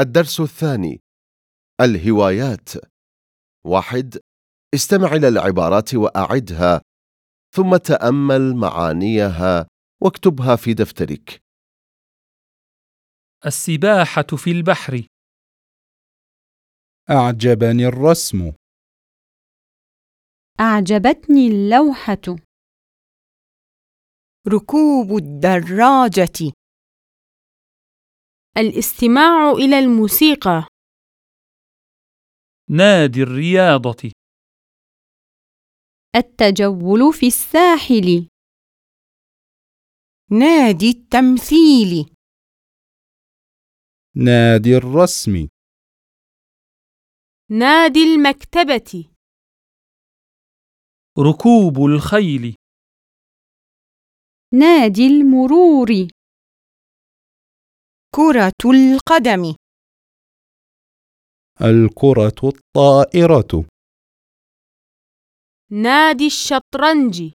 الدرس الثاني. الهوايات. واحد استمع إلى العبارات وأعدها ثم تأمل معانيها واكتبها في دفترك. السباحة في البحر. أعجبني الرسم. أعجبتني اللوحة. ركوب الدراجة. الاستماع إلى الموسيقى. نادي الرياضة. التجول في الساحل. نادي التمثيل. نادي الرسم. نادي المكتبة. ركوب الخيل. نادي المرور. كرة القدم. الكرة الطائرة. نادي الشطرنج.